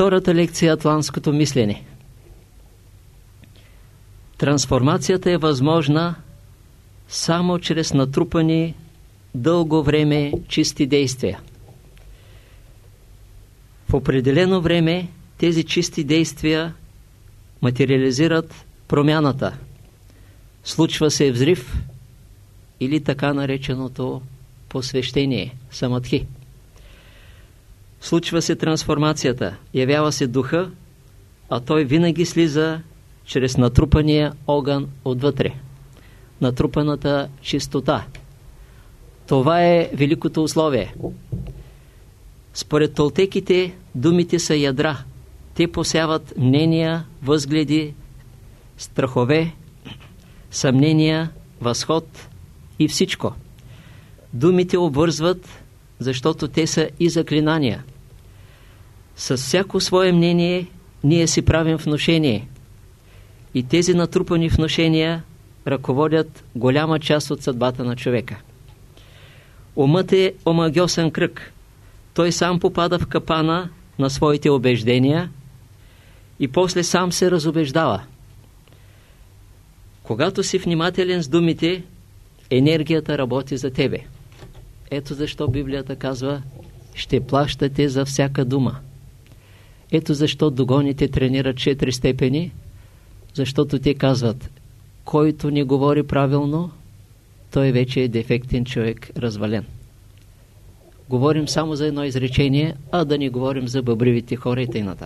Втората лекция – Атлантското мислене. Трансформацията е възможна само чрез натрупани дълго време чисти действия. В определено време тези чисти действия материализират промяната. Случва се взрив или така нареченото посвещение, самадхи. Случва се трансформацията, явява се духа, а той винаги слиза чрез натрупания огън отвътре. Натрупаната чистота. Това е великото условие. Според толтеките, думите са ядра. Те посяват мнения, възгледи, страхове, съмнения, възход и всичко. Думите обвързват, защото те са и заклинания. С всяко свое мнение ние си правим вношение. И тези натрупани вношения ръководят голяма част от съдбата на човека. Умът е омагиосен кръг. Той сам попада в капана на своите убеждения и после сам се разобеждава. Когато си внимателен с думите, енергията работи за тебе. Ето защо Библията казва, ще плащате за всяка дума. Ето защо догоните тренират четири степени, защото те казват, който не говори правилно, той вече е дефектен човек, развален. Говорим само за едно изречение, а да не говорим за бъбривите хора и т.н.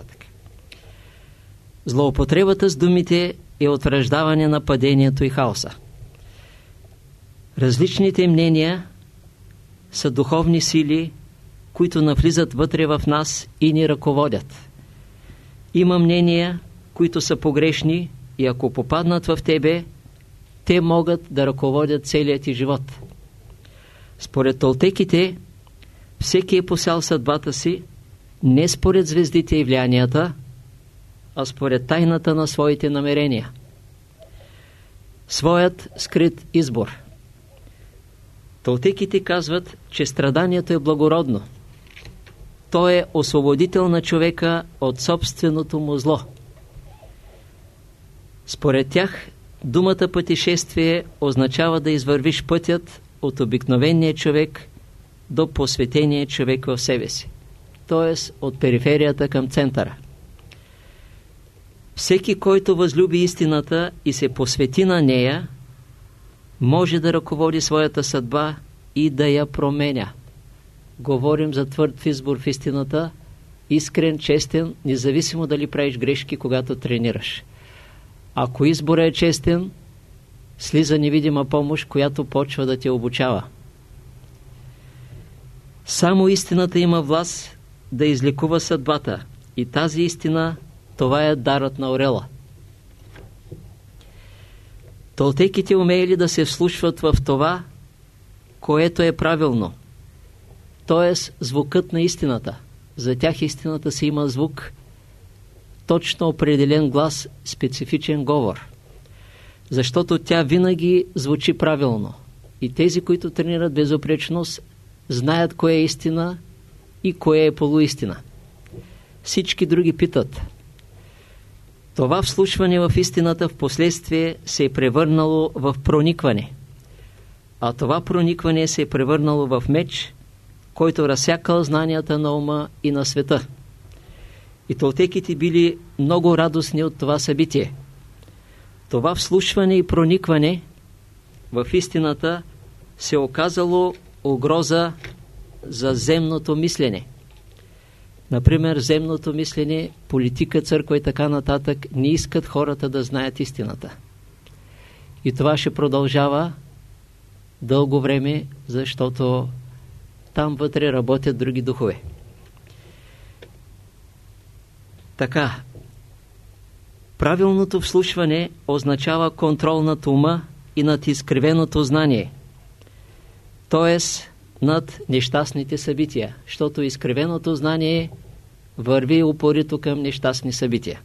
Злоупотребата с думите е отвръждаване на падението и хаоса. Различните мнения са духовни сили, които навлизат вътре в нас и ни ръководят. Има мнения, които са погрешни и ако попаднат в тебе, те могат да ръководят целият ти живот. Според толтеките, всеки е посял съдбата си не според звездите и влиянията, а според тайната на своите намерения. Своят скрит избор. Толтеките казват, че страданието е благородно. То е освободител на човека от собственото му зло. Според тях, думата пътешествие означава да извървиш пътят от обикновения човек до посветения човек в себе си, т.е. от периферията към центъра. Всеки, който възлюби истината и се посвети на нея, може да ръководи своята съдба и да я променя. Говорим за твърд избор в истината, искрен, честен, независимо дали правиш грешки, когато тренираш. Ако изборът е честен, слиза невидима помощ, която почва да те обучава. Само истината има власт да излекува съдбата и тази истина, това е дарът на орела. Толтеките умеели да се вслушват в това, което е правилно, т.е. звукът на истината. За тях истината си има звук, точно определен глас, специфичен говор. Защото тя винаги звучи правилно. И тези, които тренират безопречност, знаят кое е истина и кое е полуистина. Всички други питат – това вслушване в истината в последствие се е превърнало в проникване. А това проникване се е превърнало в меч, който разсякал знанията на ума и на света. И толтеките били много радостни от това събитие. Това вслушване и проникване в истината се оказало угроза за земното мислене. Например, земното мислене, политика, църква и така нататък не искат хората да знаят истината. И това ще продължава дълго време, защото там вътре работят други духове. Така, правилното вслушване означава контрол над ума и над изкривеното знание. Тоест, над нещастните събития, защото изкривеното знание върви упорито към нещастни събития.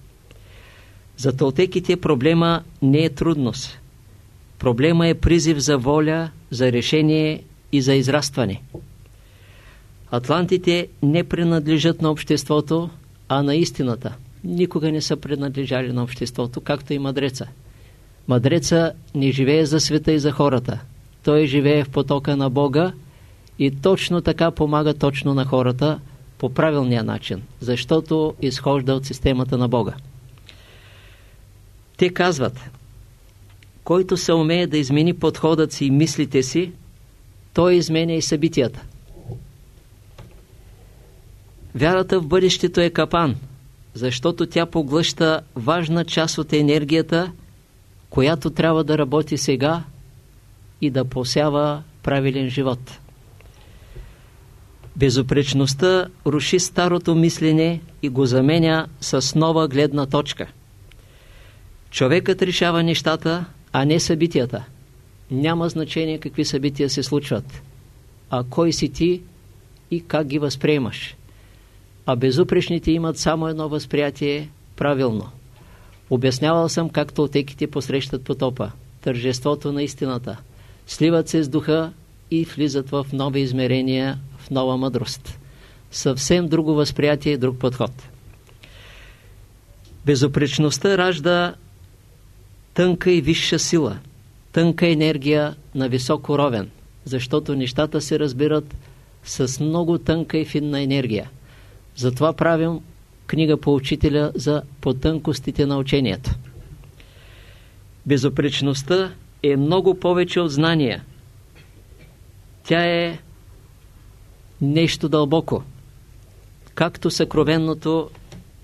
За толтеките проблема не е трудност. Проблема е призив за воля, за решение и за израстване. Атлантите не принадлежат на обществото, а на истината. Никога не са принадлежали на обществото, както и мъдреца. Мъдреца не живее за света и за хората. Той живее в потока на Бога и точно така помага точно на хората по правилния начин, защото изхожда от системата на Бога. Те казват, който се умее да измени подходът си и мислите си, той изменя и събитията. Вярата в бъдещето е капан, защото тя поглъща важна част от енергията, която трябва да работи сега и да посява правилен живот. Безопречността руши старото мислене и го заменя с нова гледна точка. Човекът решава нещата, а не събитията. Няма значение какви събития се случват, а кой си ти и как ги възприемаш. А безупречните имат само едно възприятие правилно. Обяснявал съм както отеките посрещат потопа, тържеството на истината. Сливат се с духа и влизат в нови измерения, в нова мъдрост. Съвсем друго възприятие друг подход. Безопречността ражда тънка и висша сила, тънка енергия на високо ровен, защото нещата се разбират с много тънка и финна енергия. Затова правим книга по учителя за потънкостите на учението. Безопречността е много повече от знания. Тя е нещо дълбоко. Както съкровенното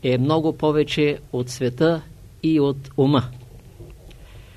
е много повече от света и от ума.